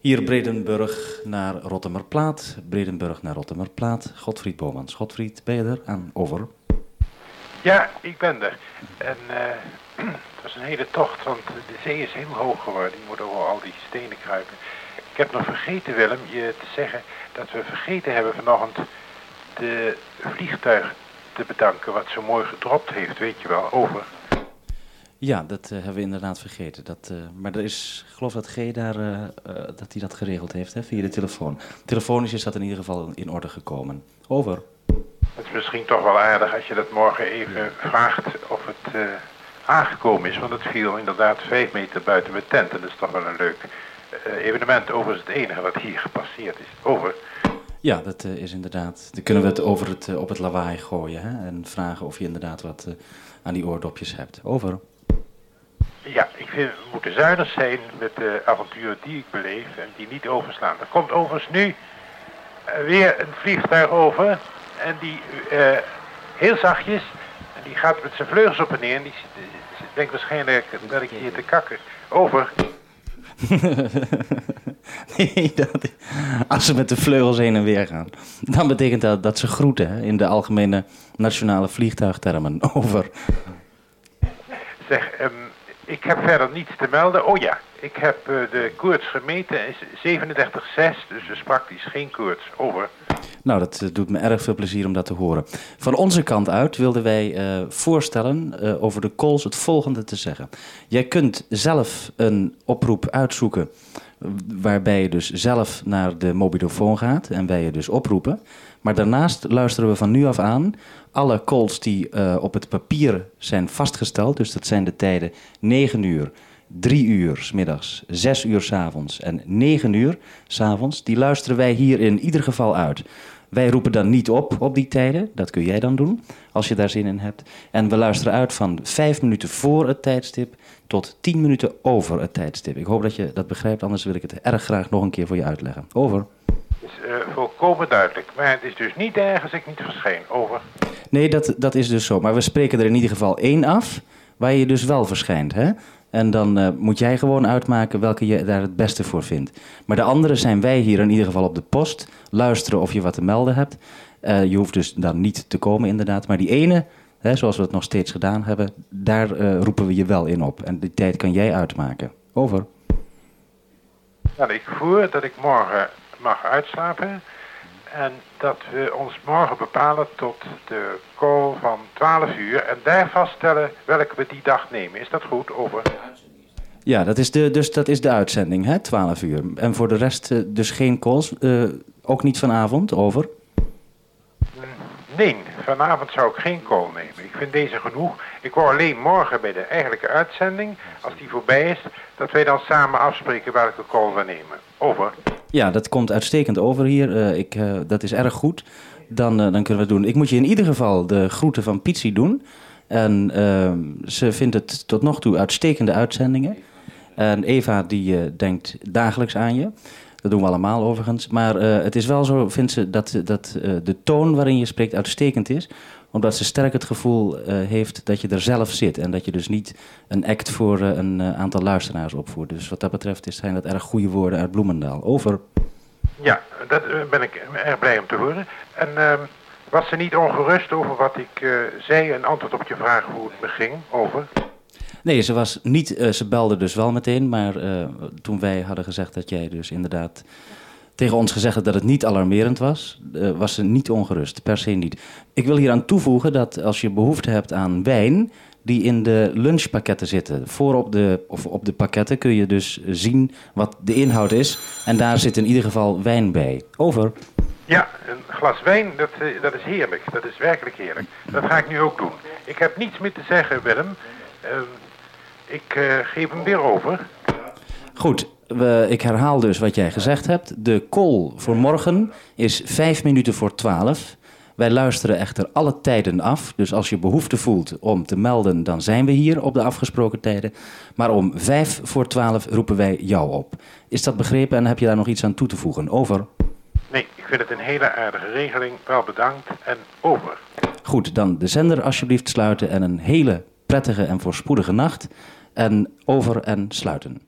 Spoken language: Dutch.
Hier Bredenburg naar Rottemerplaat, Bredenburg naar Rottemerplaat. Godfried Bomans. Godfried, ben je er? Aan over. Ja, ik ben er. En eh, het was een hele tocht, want de zee is heel hoog geworden. Je moet over al die stenen kruipen. Ik heb nog vergeten, Willem, je te zeggen dat we vergeten hebben vanochtend de vliegtuig te bedanken wat zo mooi gedropt heeft, weet je wel, over. Ja, dat eh, hebben we inderdaad vergeten. Dat, eh, maar er is, ik geloof dat G daar, eh, dat hij dat geregeld heeft hè, via de telefoon. Telefonisch is dat in ieder geval in orde gekomen. Over. Het is misschien toch wel aardig als je dat morgen even vraagt of het aangekomen is. Want het viel inderdaad vijf meter buiten mijn tent. En dat is toch wel een leuk evenement. Overigens het enige wat hier gepasseerd is. Over. Ja, dat is inderdaad. Dan kunnen we het over het, op het lawaai gooien hè, en vragen of je inderdaad wat aan die oordopjes hebt. Over. Ja, ik vind we moeten zuinig zijn met de avonturen die ik beleef en die niet overslaan. Er komt overigens nu eh, weer een vliegtuig over en die eh, heel zachtjes, en die gaat met zijn vleugels op en neer en die denkt waarschijnlijk dat ik hier te kakken. Over. nee, dat, als ze met de vleugels heen en weer gaan, dan betekent dat dat ze groeten hè, in de algemene nationale vliegtuigtermen. Over. Zeg, ehm, ik heb verder niets te melden. Oh ja, ik heb eh, de koorts gemeten, is 37,6, dus is praktisch geen koorts. Over. Nou, dat eh, doet me erg veel plezier om dat te horen. Van onze kant uit wilden wij eh, voorstellen eh, over de calls het volgende te zeggen. Jij kunt zelf een oproep uitzoeken waarbij je dus zelf naar de mobilofoon gaat en wij je dus oproepen. Maar daarnaast luisteren we van nu af aan alle calls die eh, op het papier zijn vastgesteld. Dus dat zijn de tijden 9 uur, 3 uur 's middags, 6 uur 's avonds en 9 uur 's avonds. Die luisteren wij hier in ieder geval uit. Wij roepen dan niet op op die tijden. Dat kun jij dan doen, als je daar zin in hebt. En we luisteren uit van 5 minuten voor het tijdstip tot 10 minuten over het tijdstip. Ik hoop dat je dat begrijpt, anders wil ik het erg graag nog een keer voor je uitleggen. Over. Is eh, volkomen duidelijk. Maar het is dus niet erg als ik niet verschijn. Over. Nee, dat, dat is dus zo. Maar we spreken er in ieder geval één af, waar je dus wel verschijnt. Hè? En dan eh, moet jij gewoon uitmaken welke je daar het beste voor vindt. Maar de andere zijn wij hier in ieder geval op de post. Luisteren of je wat te melden hebt. Eh, je hoeft dus dan niet te komen inderdaad. Maar die ene, hè, zoals we het nog steeds gedaan hebben, daar roepen we je wel in op. En die tijd kan jij uitmaken. Over. Nou, ik voer dat ik morgen mag uitslapen. En dat we ons morgen bepalen tot de call van 12 uur. En daar vaststellen welke we die dag nemen. Is dat goed? Over. Ja, dat is de, dus dat is de uitzending, hè? 12 uur. En voor de rest eh, dus geen calls. eh, ook niet vanavond, over. Nee, vanavond zou ik geen call nemen. Ik vind deze genoeg. Ik wou alleen morgen bij de eigenlijke uitzending, als die voorbij is, dat wij dan samen afspreken welke call we nemen. Over. Ja, dat komt uitstekend over hier. Eh, ik, eh, dat is erg goed. Dan, eh, dan kunnen we het doen. Ik moet je in ieder geval de groeten van Pietsie doen. En ehm, ze vindt het tot nog toe uitstekende uitzendingen. En Eva die denkt dagelijks aan je. Dat doen we allemaal overigens. Maar het is wel zo, vindt ze, dat, dat de toon waarin je spreekt uitstekend is. Omdat ze sterk het gevoel eh, heeft dat je er zelf zit. En dat je dus niet een act voor eh, een eh, aantal luisteraars opvoert. Dus wat dat betreft zijn dat erg goede woorden uit Bloemendaal. Over. Ja, dat ben ik erg blij om te horen. En ehm, was ze niet ongerust over wat ik zei en antwoord op je vraag hoe het me ging? Over. Nee, ze, was niet, ze belde dus wel meteen. Maar toen wij hadden gezegd dat jij dus inderdaad tegen ons gezegd dat het niet alarmerend was, eh, was ze niet ongerust. Per se niet. Ik wil hier aan toevoegen dat als je behoefte hebt aan wijn die in de lunchpakketten zitten. Voor op de, of op de pakketten kun je dus zien wat de inhoud is. En daar zit in ieder geval wijn bij. Over. Ja, een glas wijn, dat, eh, dat is heerlijk. Dat is werkelijk heerlijk. Dat ga ik nu ook doen. Ik heb niets meer te zeggen, Willem. Ehm, ik eh, geef hem weer over. Goed, we, ik herhaal dus wat jij gezegd hebt. De call voor morgen is vijf minuten voor twaalf. Wij luisteren echter alle tijden af. Dus als je behoefte voelt om te melden, dan zijn we hier op de afgesproken tijden. Maar om vijf voor twaalf roepen wij jou op. Is dat begrepen en heb je daar nog iets aan toe te voegen? Over. Nee, ik vind het een hele aardige regeling. Wel bedankt en over. Goed, dan de zender alsjeblieft sluiten en een hele prettige en voorspoedige nacht. En over en sluiten.